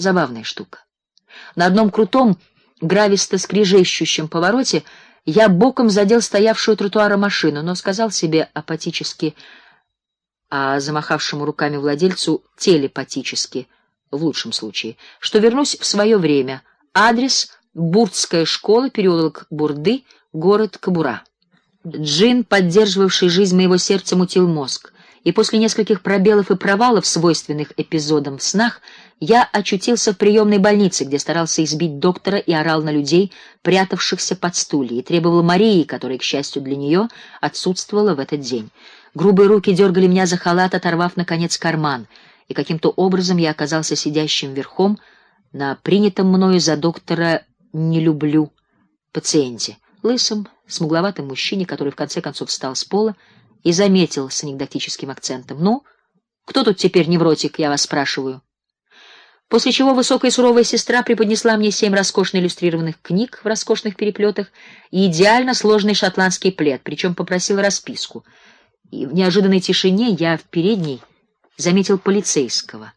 Забавная штука. На одном крутом, грависто-скрежещущем повороте я боком задел стоявшую тротуара машину, но сказал себе апатически, а замахавшему руками владельцу телепатически, в лучшем случае, что вернусь в свое время. Адрес: Бурдская школа, переулок Бурды, город Кабура. Джин, поддерживавший жизнь моего сердца, мутил мозг и после нескольких пробелов и провалов, свойственных эпизодам в снах, я очутился в приемной больнице, где старался избить доктора и орал на людей, прятавшихся под стулья, и требовал Марии, которая, к счастью для нее, отсутствовала в этот день. Грубые руки дергали меня за халат, оторвав наконец карман, и каким-то образом я оказался сидящим верхом на принятом мною за доктора не люблю пациенте, лысом, смугловатом мужчине, который в конце концов встал с пола и заметил с анекдотическим акцентом: "Ну, кто тут теперь невротик, я вас спрашиваю?" После чего высокая суровая сестра преподнесла мне семь роскошно иллюстрированных книг в роскошных переплетах и идеально сложный шотландский плед, причем попросила расписку. И в неожиданной тишине я в передней заметил полицейского,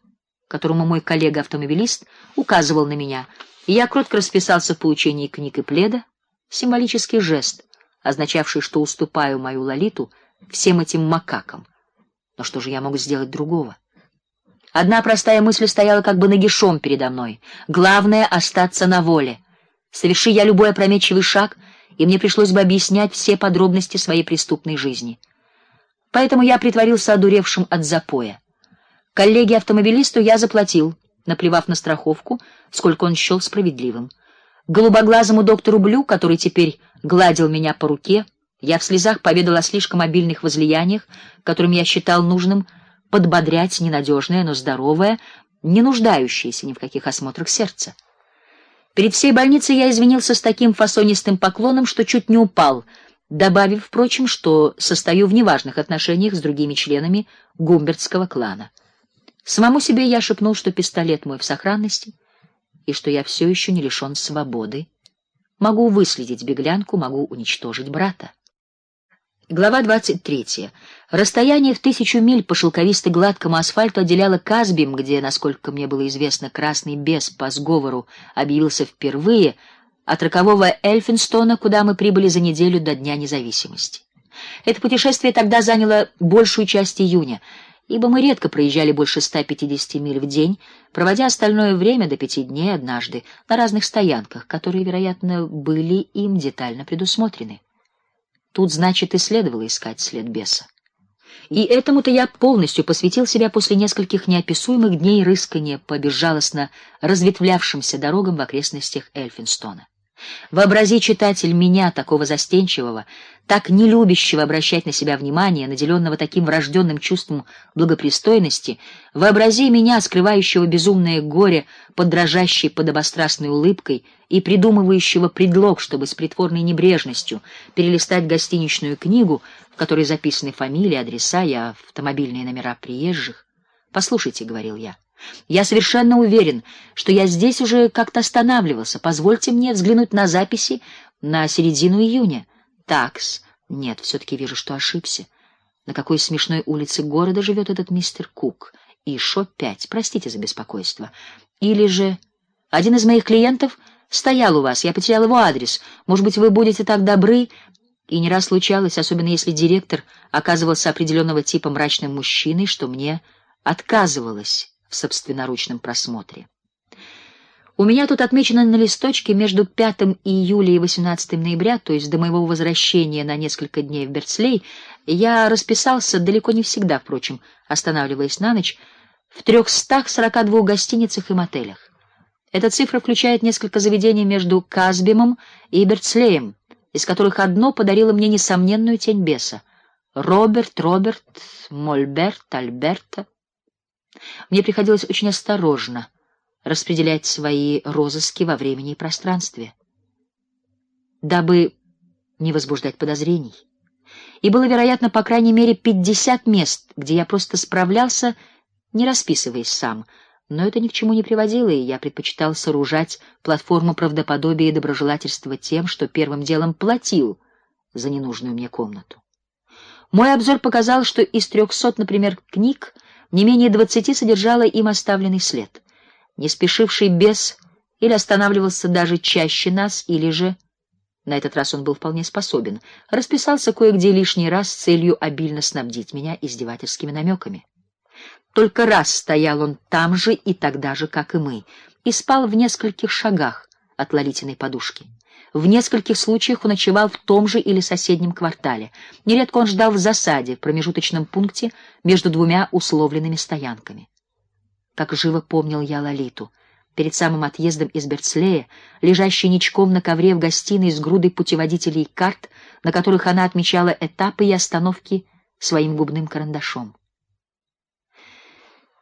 которому мой коллега-автомобилист указывал на меня. И я кротко расписался в получении книг и пледа, символический жест, означавший, что уступаю мою Лолиту всем этим макакам. Но что же я могу сделать другого? Одна простая мысль стояла как бы нагишом передо мной. Главное остаться на воле. Соверши я любой опрометчивый шаг, и мне пришлось бы объяснять все подробности своей преступной жизни. Поэтому я притворился одуревшим от запоя. Коллеге-автомобилисту я заплатил, наплевав на страховку, сколько он счел справедливым. Голубоглазому доктору Блю, который теперь гладил меня по руке, я в слезах поведал о слишком обильных возлияниях, которым я считал нужным подбодрять ненадежное, но здоровое, не нуждающееся ни в каких осмотрах сердца. Перед всей больницей я извинился с таким фасонистым поклоном, что чуть не упал, добавив, впрочем, что состою в неважных отношениях с другими членами гумбертского клана. Самому себе я шепнул, что пистолет мой в сохранности и что я все еще не лишен свободы. Могу выследить беглянку, могу уничтожить брата. Глава 23. Расстояние в тысячу миль по шелковисто-гладкому асфальту отделяло Казбим, где, насколько мне было известно, красный бес по сговору объявился впервые, от рокового Эльфинстона, куда мы прибыли за неделю до дня независимости. Это путешествие тогда заняло большую часть июня, ибо мы редко проезжали больше 150 миль в день, проводя остальное время до пяти дней однажды на разных стоянках, которые, вероятно, были им детально предусмотрены. Тут, значит, и следовало искать след беса. И этому-то я полностью посвятил себя после нескольких неописуемых дней рыскания по безжалостно разветвлявшимся дорогам в окрестностях Эльфинстона. Вообрази, читатель, меня такого застенчивого, так не любящего обращать на себя внимание, наделенного таким врожденным чувством благопристойности, вообрази меня, скрывающего безумное горе под дрожащей подобострастной улыбкой и придумывающего предлог, чтобы с притворной небрежностью перелистать гостиничную книгу, в которой записаны фамилии, адреса и автомобильные номера приезжих. Послушайте, говорил я. Я совершенно уверен, что я здесь уже как-то останавливался. Позвольте мне взглянуть на записи на середину июня. Такс. Нет, все таки вижу, что ошибся. На какой смешной улице города живет этот мистер Кук? И шо пять. Простите за беспокойство. Или же один из моих клиентов стоял у вас, я потерял его адрес. Может быть, вы будете так добры? И не раз случалось, особенно если директор оказывался определенного типа мрачным мужчиной, что мне отказывалось в собственноручном просмотре. У меня тут отмечено на листочке между 5 июля и 18 ноября, то есть до моего возвращения на несколько дней в Берцлей, я расписался далеко не всегда, впрочем, останавливаясь на ночь в 342 гостиницах и мотелях. Эта цифра включает несколько заведений между Казбимом и Берцлеем, из которых одно подарило мне несомненную тень беса. Роберт, Роберт, Мольберт, Альберта мне приходилось очень осторожно распределять свои розыски во времени и пространстве, дабы не возбуждать подозрений. И было, вероятно, по крайней мере, пятьдесят мест, где я просто справлялся, не расписываясь сам. Но это ни к чему не приводило, и я предпочитал сооружать платформу правдоподобия и доброжелательства тем, что первым делом платил за ненужную мне комнату. Мой обзор показал, что из трехсот, например, книг не менее двадцати содержало им оставленный след. не спешивший без или останавливался даже чаще нас, или же на этот раз он был вполне способен, расписался кое-где лишний раз с целью обильно снабдить меня издевательскими намеками. Только раз стоял он там же и тогда же, как и мы, и спал в нескольких шагах от Лолитиной подушки. В нескольких случаях он ночевал в том же или соседнем квартале. Нередко он ждал в засаде, в промежуточном пункте между двумя условленными стоянками. Как живо помнил я Лолиту — перед самым отъездом из Берцлея, лежащей ничком на ковре в гостиной с грудой путеводителей и карт, на которых она отмечала этапы и остановки своим губным карандашом.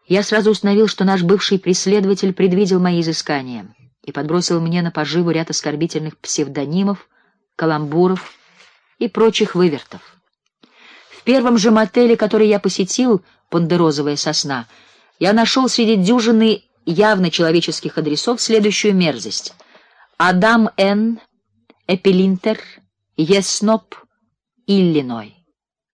Я сразу установил, что наш бывший преследователь предвидел мои изыскания и подбросил мне на поживу ряд оскорбительных псевдонимов, каламбуров и прочих вывертов. В первом же мотеле, который я посетил, Пондерозовая сосна, я нашел среди дюжины явно человеческих адресов следующую мерзость: Адам Н. Эпилинтер, Есноп, Иллиной.